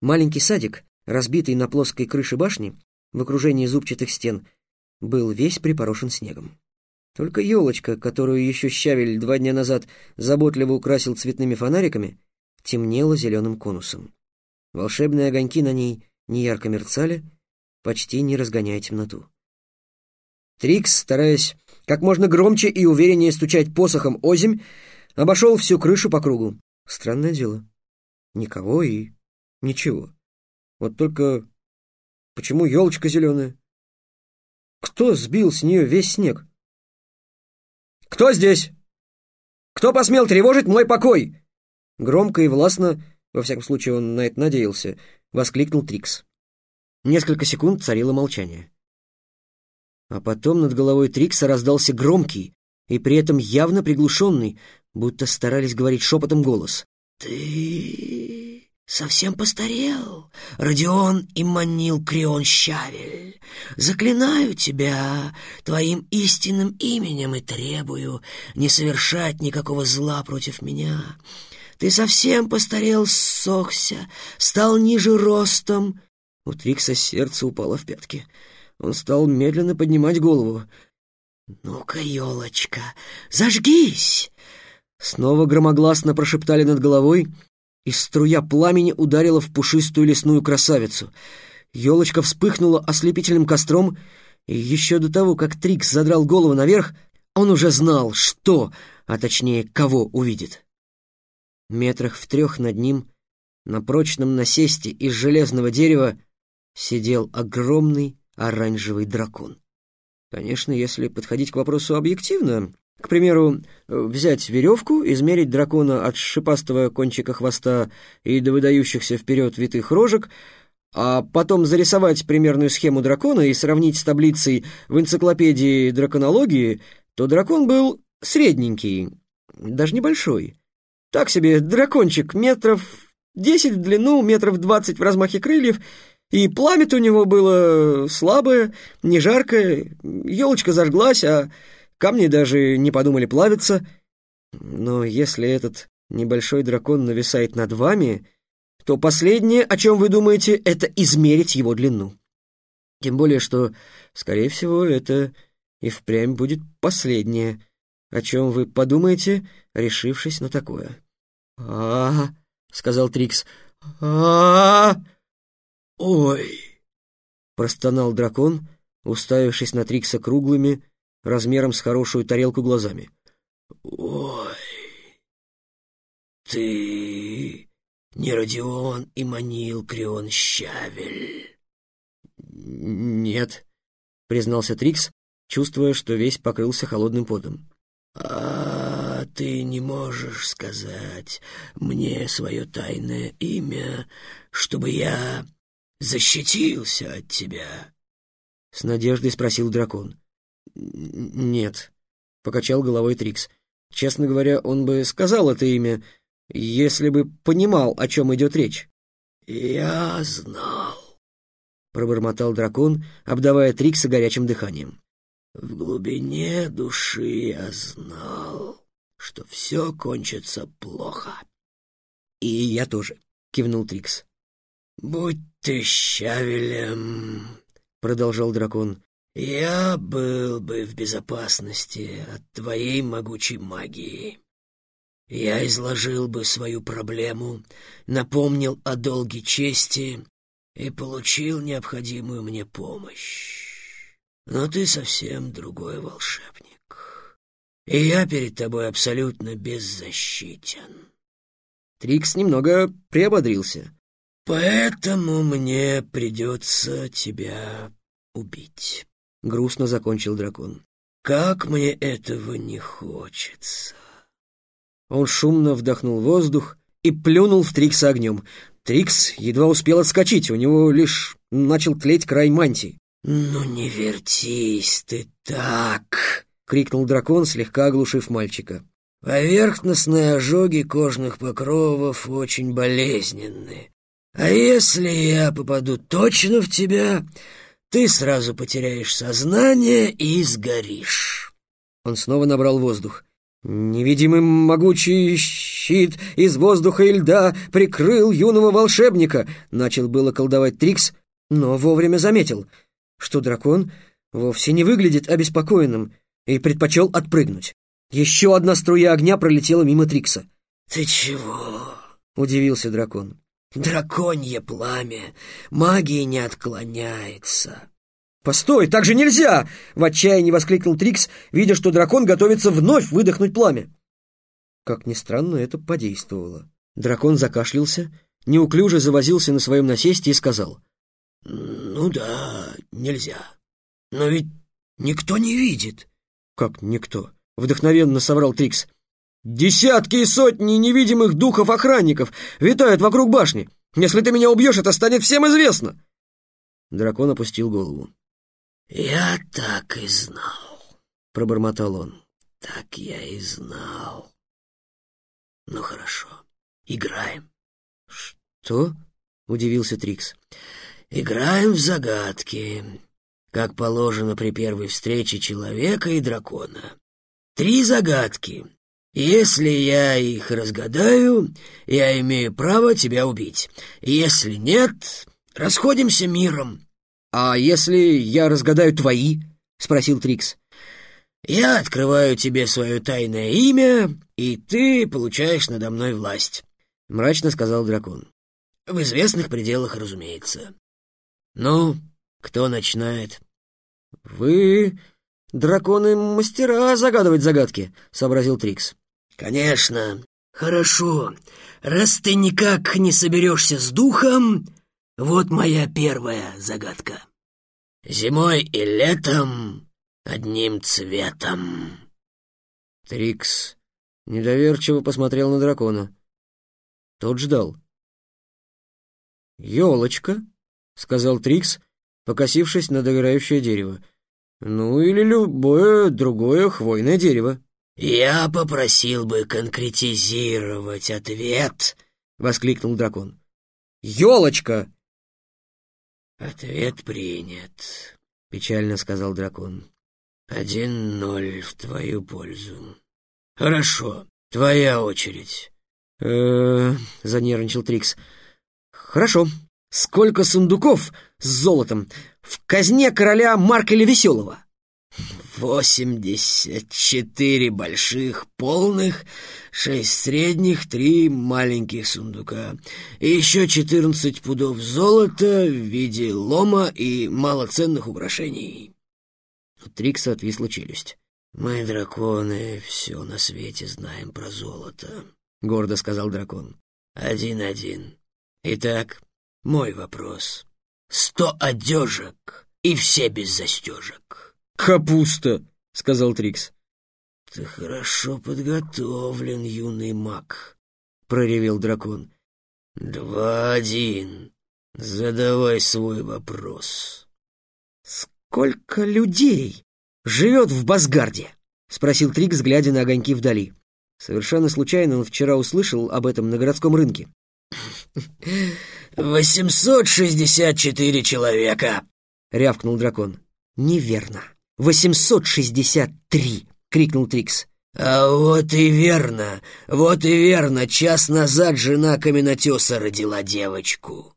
Маленький садик, разбитый на плоской крыше башни, в окружении зубчатых стен, был весь припорошен снегом. Только елочка, которую еще щавель два дня назад заботливо украсил цветными фонариками, темнела зеленым конусом. Волшебные огоньки на ней неярко мерцали, почти не разгоняя темноту. Трикс, стараясь как можно громче и увереннее стучать посохом озимь, обошел всю крышу по кругу. Странное дело. Никого и ничего. Вот только почему елочка зеленая? Кто сбил с нее весь снег? «Кто здесь? Кто посмел тревожить мой покой?» Громко и властно, во всяком случае он на это надеялся, воскликнул Трикс. Несколько секунд царило молчание. А потом над головой Трикса раздался громкий и при этом явно приглушенный, будто старались говорить шепотом голос. «Ты совсем постарел, Родион и манил Крион Щавель. Заклинаю тебя твоим истинным именем и требую не совершать никакого зла против меня. Ты совсем постарел, сохся, стал ниже ростом». У Трикса сердце упало в пятки. Он стал медленно поднимать голову. «Ну-ка, елочка, зажгись!» Снова громогласно прошептали над головой, и струя пламени ударила в пушистую лесную красавицу. Елочка вспыхнула ослепительным костром, и еще до того, как Трикс задрал голову наверх, он уже знал, что, а точнее, кого увидит. Метрах в трех над ним, на прочном насесте из железного дерева, сидел огромный оранжевый дракон. Конечно, если подходить к вопросу объективно, к примеру, взять веревку, измерить дракона от шипастого кончика хвоста и до выдающихся вперед витых рожек, а потом зарисовать примерную схему дракона и сравнить с таблицей в энциклопедии драконологии, то дракон был средненький, даже небольшой. Так себе дракончик метров десять в длину, метров двадцать в размахе крыльев — и пламя у него было слабое, не жаркое, елочка зажглась, а камни даже не подумали плавиться. Но если этот небольшой дракон нависает над вами, то последнее, о чем вы думаете, это измерить его длину. Тем более, что, скорее всего, это и впрямь будет последнее, о чем вы подумаете, решившись на такое. а, -а, -а сказал Трикс. а, -а, -а «Ой!» — простонал дракон, уставившись на Трикса круглыми, размером с хорошую тарелку глазами. «Ой! Ты не Родион и манил Крион Щавель?» «Нет», — признался Трикс, чувствуя, что весь покрылся холодным потом. «А ты не можешь сказать мне свое тайное имя, чтобы я защитился от тебя?» — с надеждой спросил дракон. «Нет», — покачал головой Трикс. «Честно говоря, он бы сказал это имя, если бы понимал, о чем идет речь». «Я знал», — пробормотал дракон, обдавая Трикса горячим дыханием. «В глубине души я знал, что все кончится плохо». «И я тоже», — кивнул Трикс. «Будь ты щавелем», — продолжал дракон, — «я был бы в безопасности от твоей могучей магии. Я изложил бы свою проблему, напомнил о долге чести и получил необходимую мне помощь. Но ты совсем другой волшебник, и я перед тобой абсолютно беззащитен». Трикс немного приободрился. «Поэтому мне придется тебя убить», — грустно закончил дракон. «Как мне этого не хочется». Он шумно вдохнул воздух и плюнул в Трикса огнем. Трикс едва успел отскочить, у него лишь начал тлеть край мантии. «Ну не вертись ты так!» — крикнул дракон, слегка оглушив мальчика. «Поверхностные ожоги кожных покровов очень болезненны. А если я попаду точно в тебя, ты сразу потеряешь сознание и сгоришь. Он снова набрал воздух. Невидимый могучий щит из воздуха и льда прикрыл юного волшебника. Начал было колдовать Трикс, но вовремя заметил, что дракон вовсе не выглядит обеспокоенным и предпочел отпрыгнуть. Еще одна струя огня пролетела мимо Трикса. «Ты чего?» — удивился дракон. «Драконье пламя, магии не отклоняется». «Постой, так же нельзя!» — в отчаянии воскликнул Трикс, видя, что дракон готовится вновь выдохнуть пламя. Как ни странно, это подействовало. Дракон закашлялся, неуклюже завозился на своем насесте и сказал. «Ну да, нельзя. Но ведь никто не видит». «Как никто?» — вдохновенно соврал Трикс. «Десятки и сотни невидимых духов-охранников витают вокруг башни. Если ты меня убьешь, это станет всем известно!» Дракон опустил голову. «Я так и знал», — пробормотал он. «Так я и знал. Ну хорошо, играем». «Что?» — удивился Трикс. «Играем в загадки, как положено при первой встрече человека и дракона. Три загадки. Если я их разгадаю, я имею право тебя убить. Если нет, расходимся миром». «А если я разгадаю твои?» — спросил Трикс. «Я открываю тебе свое тайное имя, и ты получаешь надо мной власть», — мрачно сказал дракон. «В известных пределах, разумеется. Ну, кто начинает?» «Вы, драконы-мастера, загадывать загадки», — сообразил Трикс. «Конечно. Хорошо. Раз ты никак не соберешься с духом, вот моя первая загадка. Зимой и летом одним цветом. Трикс недоверчиво посмотрел на дракона. Тот ждал. «Елочка», — сказал Трикс, покосившись на догорающее дерево. «Ну или любое другое хвойное дерево». «Я попросил бы конкретизировать ответ», — воскликнул дракон. «Елочка!» «Ответ принят», — печально сказал дракон. «Один ноль в твою пользу. Хорошо, твоя очередь». «Э-э-э», занервничал Трикс. «Хорошо. Сколько сундуков с золотом в казне короля Маркеля Веселого?» «Восемьдесят четыре больших полных, шесть средних, три маленьких сундука. И еще четырнадцать пудов золота в виде лома и малоценных украшений». У Трикса отвисла челюсть. «Мы, драконы, все на свете знаем про золото», — гордо сказал дракон. «Один-один. Итак, мой вопрос. Сто одежек и все без застежек». «Капуста!» — сказал Трикс. «Ты хорошо подготовлен, юный маг», — проревел дракон. «Два-один. Задавай свой вопрос». «Сколько людей живет в Базгарде?» — спросил Трикс, глядя на огоньки вдали. Совершенно случайно он вчера услышал об этом на городском рынке. «Восемьсот шестьдесят четыре человека!» — рявкнул дракон. «Неверно. «Восемьсот шестьдесят три!» — крикнул Трикс. «А вот и верно, вот и верно, час назад жена каменотеса родила девочку».